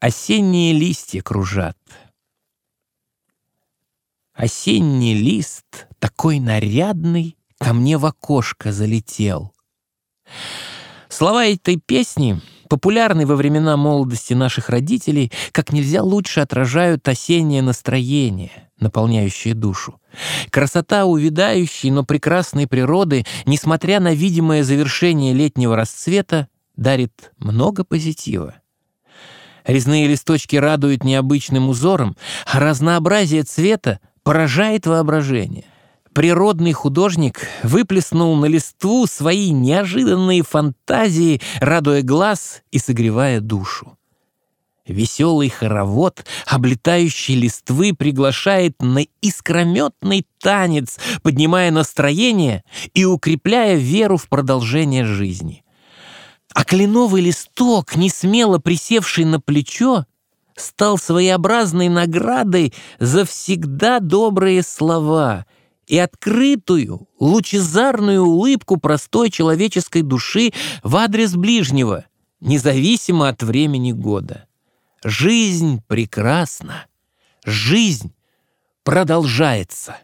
Осенние листья кружат. Осенний лист, такой нарядный, ко мне в окошко залетел. Слова этой песни, популярной во времена молодости наших родителей, как нельзя лучше отражают осеннее настроение, наполняющее душу. Красота увядающей, но прекрасной природы, несмотря на видимое завершение летнего расцвета, дарит много позитива. Резные листочки радуют необычным узором, а разнообразие цвета поражает воображение. Природный художник выплеснул на листву свои неожиданные фантазии, радуя глаз и согревая душу. Веселый хоровод, облетающий листвы, приглашает на искрометный танец, поднимая настроение и укрепляя веру в продолжение жизни. А кленовый листок, не смело присевший на плечо, стал своеобразной наградой за всегда добрые слова и открытую, лучезарную улыбку простой человеческой души в адрес ближнего, независимо от времени года. Жизнь прекрасна, жизнь продолжается.